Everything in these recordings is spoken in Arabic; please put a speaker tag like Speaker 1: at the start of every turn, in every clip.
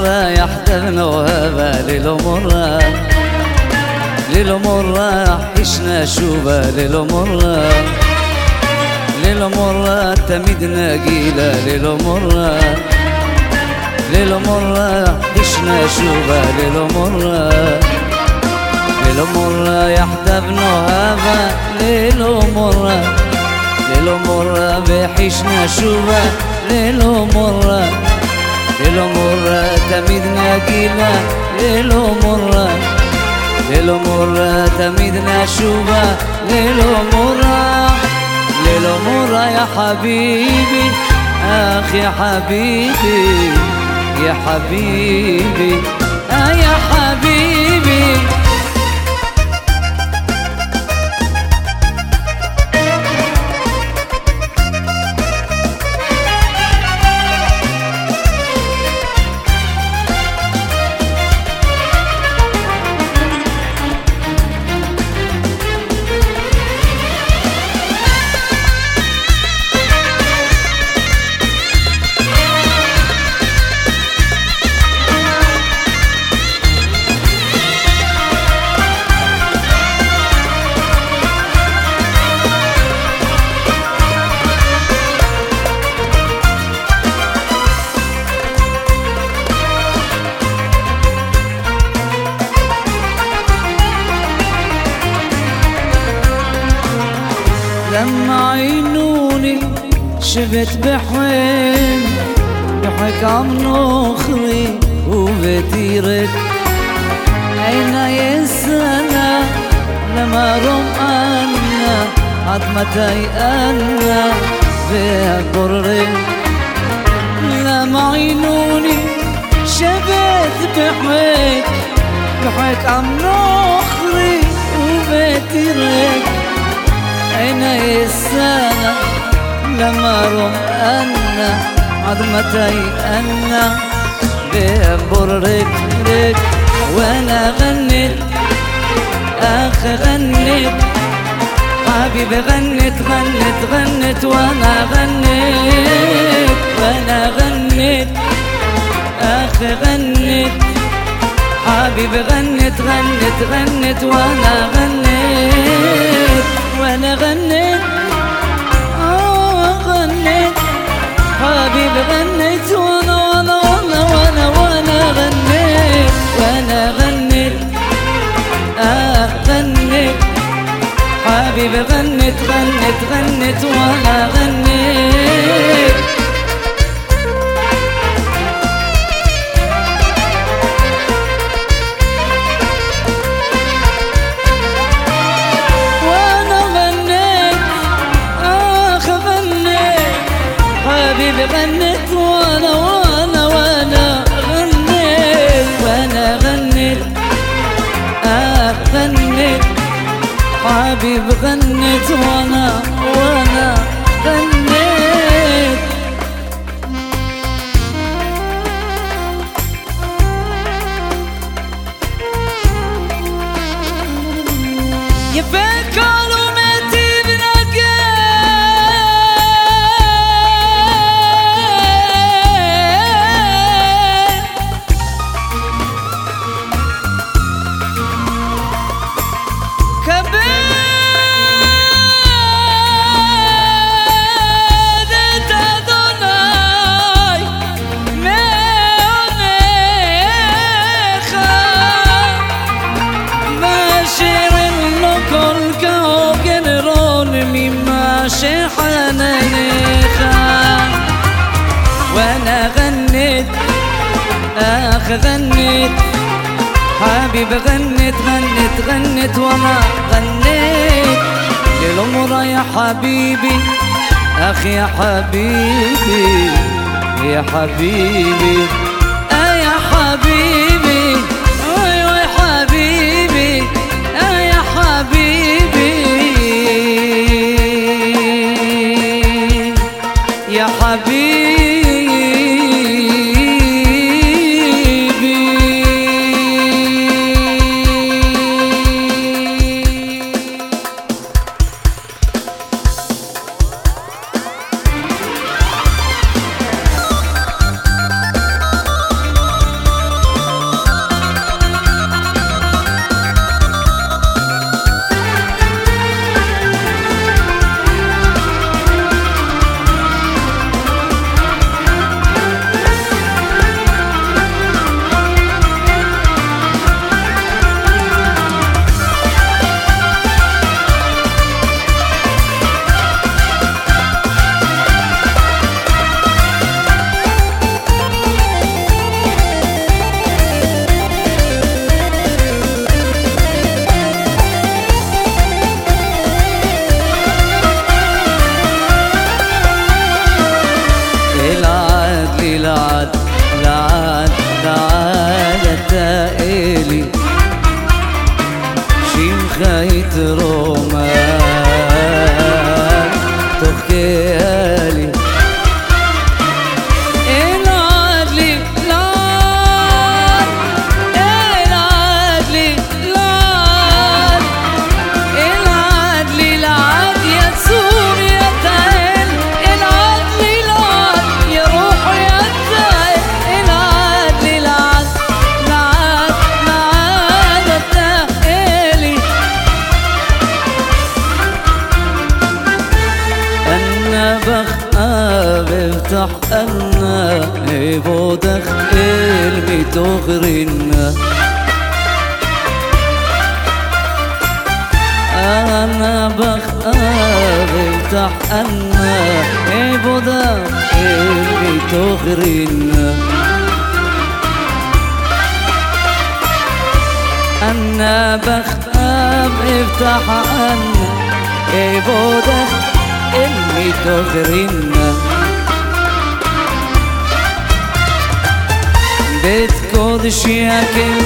Speaker 1: للمرة يحترنا وهذا ليل مرة عشنا شو ليلو مرة للمرة للمرة تمدنا مرة ليل مرة عشنا شوبة للمرة وهذا ليل مرة ليل مرة بحشنا شو شوبة للمرة ليلو مرة تميد ناقيلة ليلو مرة ليلو يا حبيبي أخي حبيبي يا حبيبي آه يا حبيبي. عينوني شفت بحوين بحك عم نخري وبتيرك عينا يسنا لما رم أنا عد متى أنا بقرك لما عينوني شفت بحوين بحك عم نخري عظمتي أنا بينبر رك رك وأنا غنيت أخ غنيت حبيبي غنيت غنيت غنيت وأنا غنيت وأنا غنيت أخ غنيت حبيبي غنيت غنيت غنيت وأنا غنيت وأنا غنيت غنيت غنيت وأنا غنيت. وأنا غنيت آخ غنيت حبيبي غنيت وأنا وأنا حبيبي غنيت وأنا وأنا غنيت. غنيت. حبيبي غنيت غنيت غنيت وأنا غنيت. للعمر يا حبيبي أخي يا حبيبي يا حبيبي. اللي تغرينا. أنا بخاغل تحقنا إيه عبودة إيه اللي تغرينا. أنا بخاف افتح عنا. إيه عبودة اللي تغرينا. بيت كودش ياكل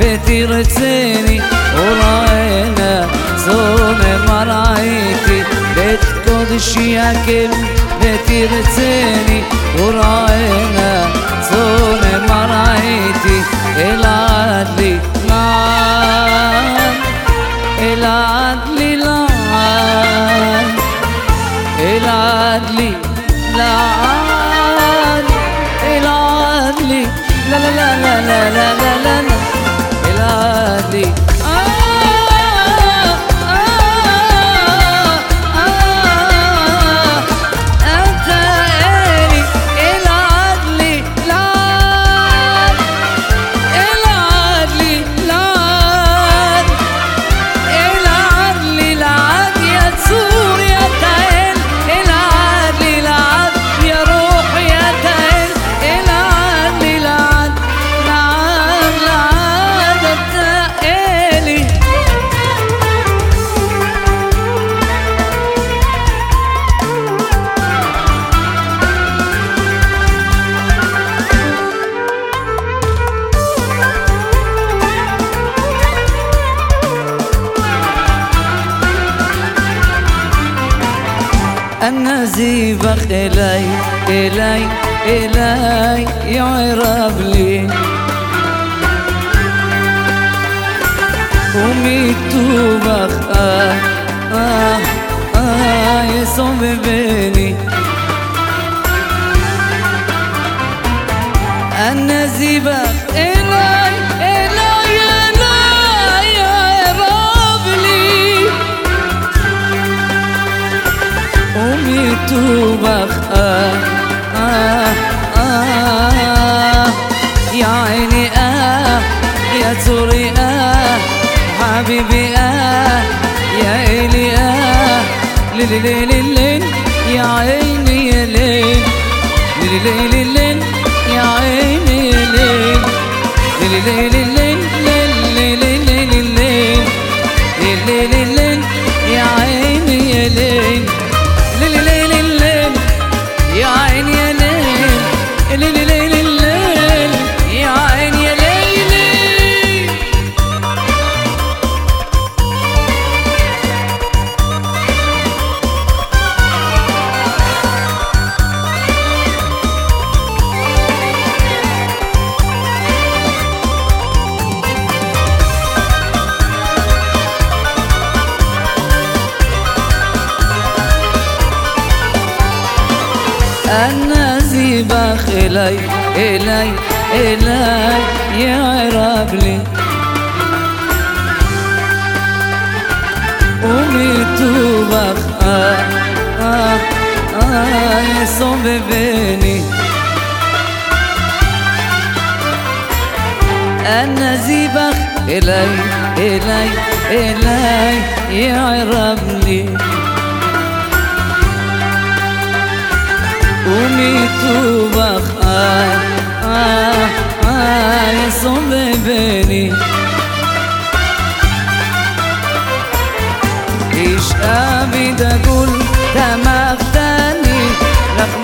Speaker 1: بيتي رتسيني وراينا صومي ما رايتي بيت كودش ياكل بيتي رتسيني وراينا صومي ما رايتي إلعدلي لعن إلعدلي لعن إلعدلي لعن. la la النزي بخ إلي إلي إلي يعرب لي. وميت بخ آه آه آه يصوم بيني النزي بخ إلي إلي. وميت بخ آه آه آه. يا عيني آه يا توري آه حبيبي آه يا إلي آه. ليلي ليلي النازي باخ إلي إلي إلي يعرب لي. وميت باخ آه آه آه يصوم بيني النازي باخ إلي إلي إلي يعرب لي. מטובך אה, אה, אה, אה יסובבני איש אבי דגול תמכתני לך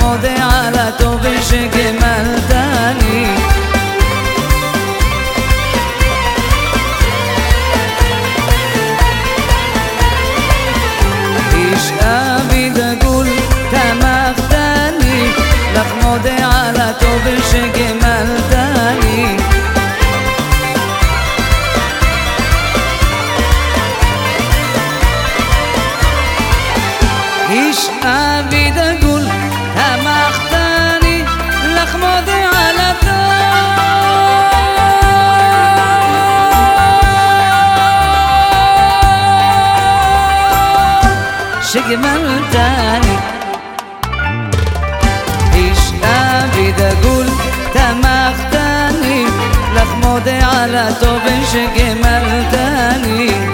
Speaker 1: על הטוב שגמר to wyżej عودي على توب شقي مرداني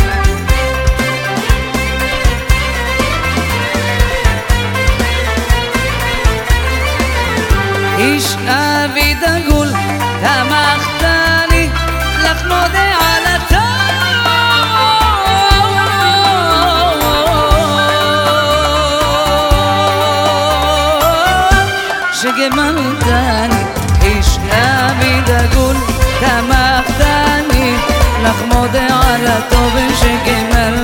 Speaker 1: ولا تبشك من